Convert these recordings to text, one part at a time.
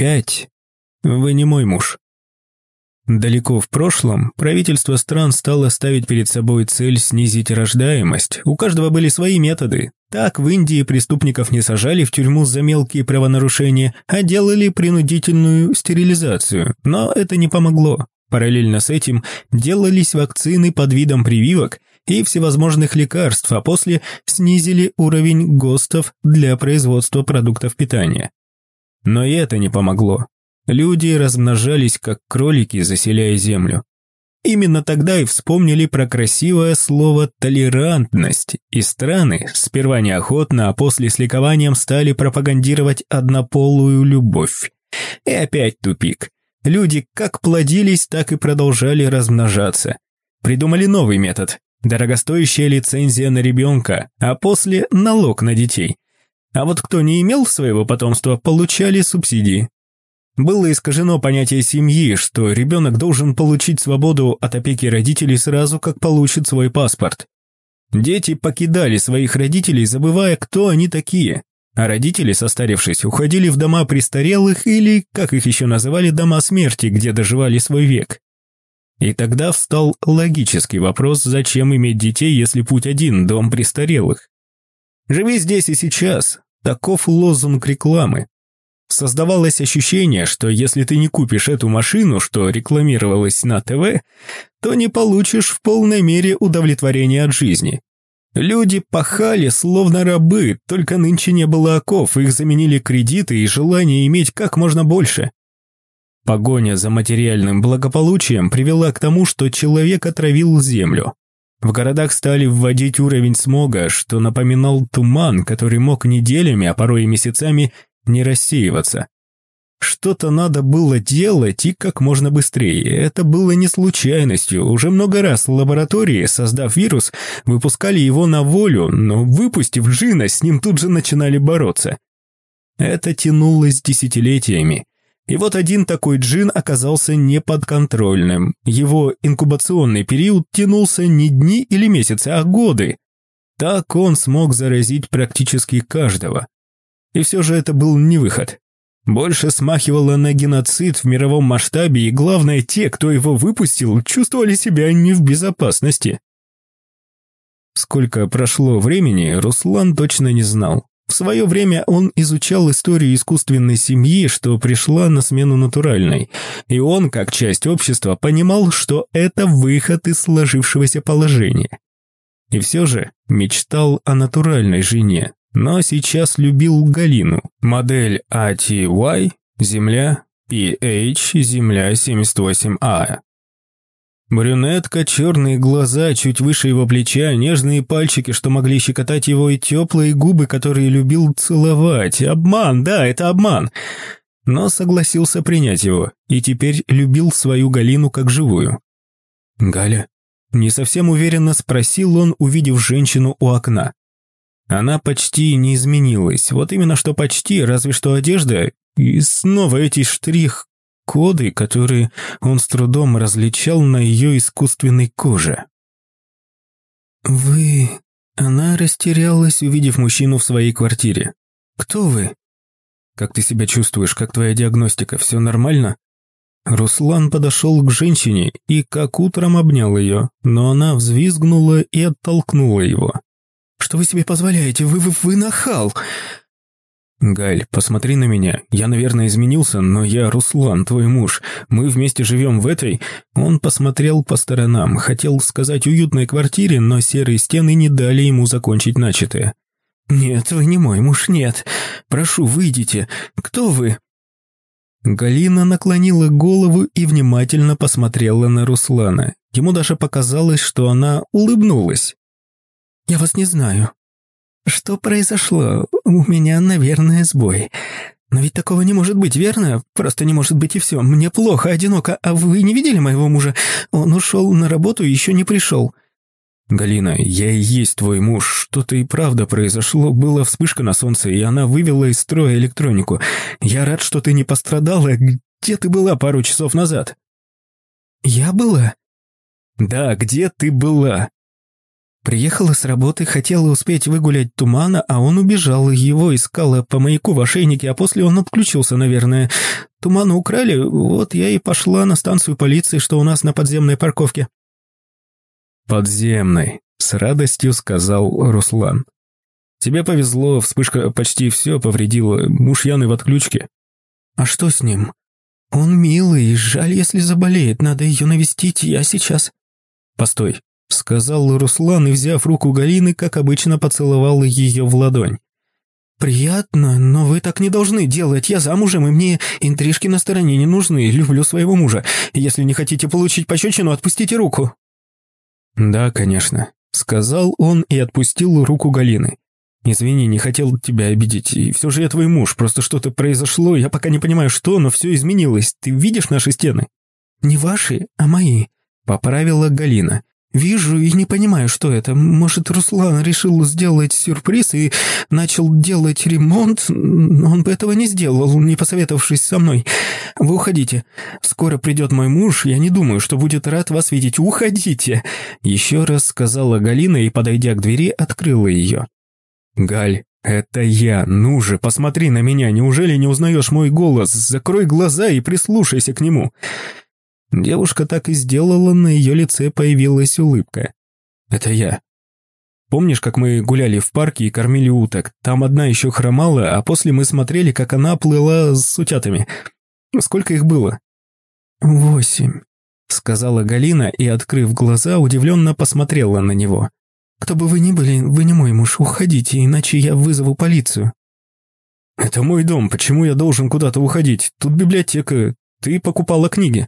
пять. Вы не мой муж. Далеко в прошлом правительство стран стало ставить перед собой цель снизить рождаемость. У каждого были свои методы. Так в Индии преступников не сажали в тюрьму за мелкие правонарушения, а делали принудительную стерилизацию. Но это не помогло. Параллельно с этим делались вакцины под видом прививок и всевозможных лекарств, а после снизили уровень ГОСТов для производства продуктов питания. Но и это не помогло. Люди размножались, как кролики, заселяя землю. Именно тогда и вспомнили про красивое слово «толерантность», и страны, сперва неохотно, а после с ликованием стали пропагандировать однополую любовь. И опять тупик. Люди как плодились, так и продолжали размножаться. Придумали новый метод – дорогостоящая лицензия на ребенка, а после – налог на детей. А вот кто не имел своего потомства, получали субсидии. Было искажено понятие семьи, что ребенок должен получить свободу от опеки родителей сразу, как получит свой паспорт. Дети покидали своих родителей, забывая, кто они такие. А родители, состарившись, уходили в дома престарелых или, как их еще называли, дома смерти, где доживали свой век. И тогда встал логический вопрос, зачем иметь детей, если путь один – дом престарелых. «Живи здесь и сейчас» – таков лозунг рекламы. Создавалось ощущение, что если ты не купишь эту машину, что рекламировалась на ТВ, то не получишь в полной мере удовлетворения от жизни. Люди пахали, словно рабы, только нынче не было оков, их заменили кредиты и желание иметь как можно больше. Погоня за материальным благополучием привела к тому, что человек отравил землю. В городах стали вводить уровень смога, что напоминал туман, который мог неделями, а порой и месяцами не рассеиваться. Что-то надо было делать и как можно быстрее. Это было не случайностью. Уже много раз лаборатории, создав вирус, выпускали его на волю, но выпустив Джина, с ним тут же начинали бороться. Это тянулось десятилетиями. И вот один такой джин оказался неподконтрольным. Его инкубационный период тянулся не дни или месяцы, а годы. Так он смог заразить практически каждого. И все же это был не выход. Больше смахивало на геноцид в мировом масштабе, и главное, те, кто его выпустил, чувствовали себя не в безопасности. Сколько прошло времени, Руслан точно не знал. В свое время он изучал историю искусственной семьи, что пришла на смену натуральной, и он, как часть общества, понимал, что это выход из сложившегося положения. И все же мечтал о натуральной жене, но сейчас любил Галину. Модель ATY, Земля, PH, Земля 78А. Брюнетка, черные глаза, чуть выше его плеча, нежные пальчики, что могли щекотать его, и теплые губы, которые любил целовать. Обман, да, это обман. Но согласился принять его, и теперь любил свою Галину как живую. «Галя?» Не совсем уверенно спросил он, увидев женщину у окна. Она почти не изменилась, вот именно что почти, разве что одежда, и снова эти штрих-коды, которые он с трудом различал на ее искусственной коже. «Вы...» Она растерялась, увидев мужчину в своей квартире. «Кто вы?» «Как ты себя чувствуешь? Как твоя диагностика? Все нормально?» Руслан подошел к женщине и как утром обнял ее, но она взвизгнула и оттолкнула его. Что вы себе позволяете? Вы, вы, вы нахал!» «Галь, посмотри на меня. Я, наверное, изменился, но я Руслан, твой муж. Мы вместе живем в этой...» Он посмотрел по сторонам, хотел сказать уютной квартире, но серые стены не дали ему закончить начатое. «Нет, вы не мой муж, нет. Прошу, выйдите. Кто вы?» Галина наклонила голову и внимательно посмотрела на Руслана. Ему даже показалось, что она улыбнулась. «Я вас не знаю». «Что произошло? У меня, наверное, сбой. Но ведь такого не может быть, верно? Просто не может быть и все. Мне плохо, одиноко. А вы не видели моего мужа? Он ушел на работу и еще не пришел». «Галина, я и есть твой муж. Что-то и правда произошло. Была вспышка на солнце, и она вывела из строя электронику. Я рад, что ты не пострадала. Где ты была пару часов назад?» «Я была?» «Да, где ты была?» Приехала с работы, хотела успеть выгулять тумана, а он убежал, его искала по маяку в ошейнике, а после он отключился, наверное. Тумана украли, вот я и пошла на станцию полиции, что у нас на подземной парковке». «Подземной», — с радостью сказал Руслан. «Тебе повезло, вспышка почти все повредила, муж Яны в отключке». «А что с ним?» «Он милый, жаль, если заболеет, надо ее навестить, я сейчас». «Постой, сказал Руслан и, взяв руку Галины, как обычно, поцеловал ее в ладонь. «Приятно, но вы так не должны делать. Я замужем, и мне интрижки на стороне не нужны. Люблю своего мужа. Если не хотите получить пощечину, отпустите руку». «Да, конечно», — сказал он и отпустил руку Галины. «Извини, не хотел тебя обидеть, и все же я твой муж, просто что-то произошло, я пока не понимаю, что, но все изменилось. Ты видишь наши стены?» «Не ваши, а мои», — поправила Галина. «Вижу и не понимаю, что это. Может, Руслан решил сделать сюрприз и начал делать ремонт? Он бы этого не сделал, не посоветовавшись со мной. Вы уходите. Скоро придет мой муж, я не думаю, что будет рад вас видеть. Уходите!» Еще раз сказала Галина и, подойдя к двери, открыла ее. «Галь, это я. Ну же, посмотри на меня. Неужели не узнаешь мой голос? Закрой глаза и прислушайся к нему». Девушка так и сделала, на ее лице появилась улыбка. «Это я. Помнишь, как мы гуляли в парке и кормили уток? Там одна еще хромала, а после мы смотрели, как она плыла с утятами. Сколько их было?» «Восемь», — сказала Галина и, открыв глаза, удивленно посмотрела на него. «Кто бы вы ни были, вы не мой муж, уходите, иначе я вызову полицию». «Это мой дом, почему я должен куда-то уходить? Тут библиотека, ты покупала книги».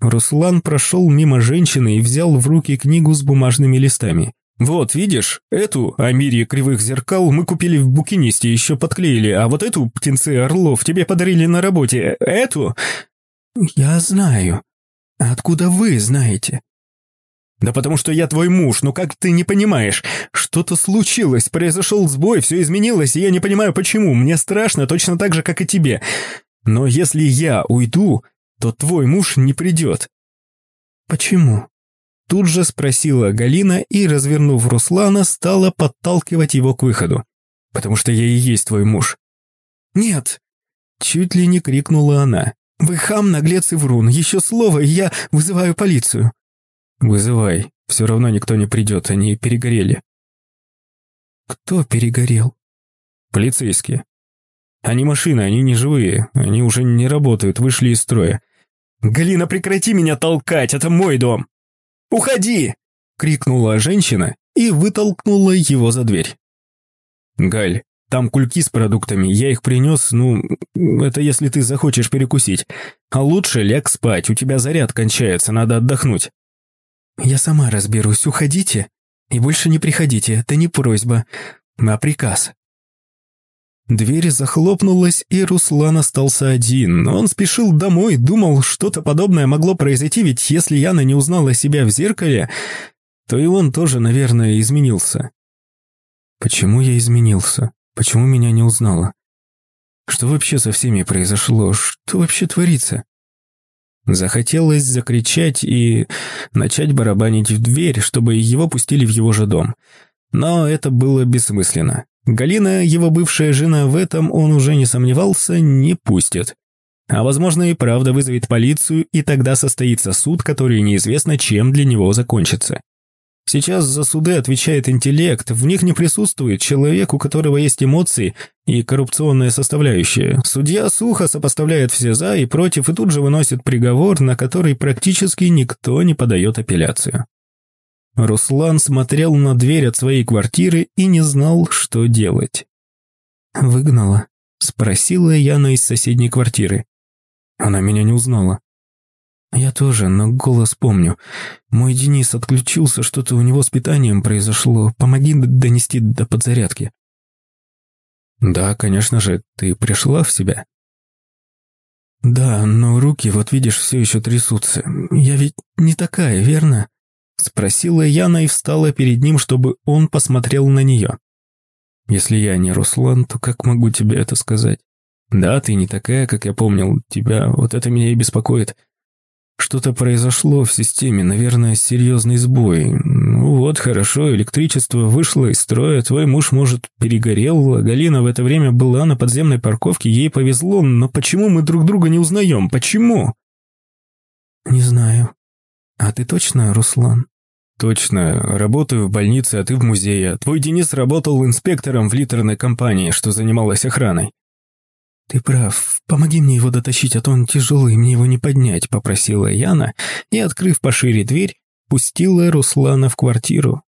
Руслан прошел мимо женщины и взял в руки книгу с бумажными листами. «Вот, видишь, эту, о мире кривых зеркал, мы купили в букинисте, еще подклеили, а вот эту, птенцы орлов, тебе подарили на работе. Эту...» «Я знаю. Откуда вы знаете?» «Да потому что я твой муж, ну как ты не понимаешь? Что-то случилось, произошел сбой, все изменилось, и я не понимаю почему. Мне страшно точно так же, как и тебе. Но если я уйду, то твой муж не придет». «Почему?» Тут же спросила Галина и, развернув Руслана, стала подталкивать его к выходу. «Потому что я и есть твой муж». «Нет!» Чуть ли не крикнула она. «Вы хам, наглец и врун. Еще слово, и я вызываю полицию». «Вызывай. Все равно никто не придет, они перегорели». «Кто перегорел?» «Полицейские. Они машины, они не живые. Они уже не работают, вышли из строя. «Галина, прекрати меня толкать, это мой дом!» «Уходи!» — крикнула женщина и вытолкнула его за дверь. «Галь, там кульки с продуктами, я их принес, ну, это если ты захочешь перекусить. А лучше ляг спать, у тебя заряд кончается, надо отдохнуть». «Я сама разберусь, уходите и больше не приходите, это не просьба, а приказ». Дверь захлопнулась, и Руслан остался один. Он спешил домой, думал, что-то подобное могло произойти, ведь если Яна не узнала себя в зеркале, то и он тоже, наверное, изменился. Почему я изменился? Почему меня не узнала? Что вообще со всеми произошло? Что вообще творится? Захотелось закричать и начать барабанить в дверь, чтобы его пустили в его же дом. Но это было бессмысленно. Галина, его бывшая жена, в этом он уже не сомневался, не пустит. А возможно и правда вызовет полицию, и тогда состоится суд, который неизвестно чем для него закончится. Сейчас за суды отвечает интеллект, в них не присутствует человек, у которого есть эмоции и коррупционная составляющая. Судья сухо сопоставляет все «за» и «против» и тут же выносит приговор, на который практически никто не подает апелляцию. Руслан смотрел на дверь от своей квартиры и не знал, что делать. «Выгнала?» – спросила Яна из соседней квартиры. Она меня не узнала. «Я тоже, но голос помню. Мой Денис отключился, что-то у него с питанием произошло. Помоги донести до подзарядки». «Да, конечно же, ты пришла в себя?» «Да, но руки, вот видишь, все еще трясутся. Я ведь не такая, верно?» Спросила Яна и встала перед ним, чтобы он посмотрел на нее. «Если я не Руслан, то как могу тебе это сказать? Да, ты не такая, как я помнил. Тебя вот это меня и беспокоит. Что-то произошло в системе, наверное, серьезный сбой. Ну вот, хорошо, электричество вышло из строя, твой муж, может, перегорел, а Галина в это время была на подземной парковке, ей повезло, но почему мы друг друга не узнаем? Почему? Не знаю. Ты точно, Руслан? Точно. Работаю в больнице, а ты в музее. Твой Денис работал инспектором в литерной компании, что занималась охраной. «Ты прав. Помоги мне его дотащить, а то он тяжелый, мне его не поднять», — попросила Яна и, открыв пошире дверь, пустила Руслана в квартиру.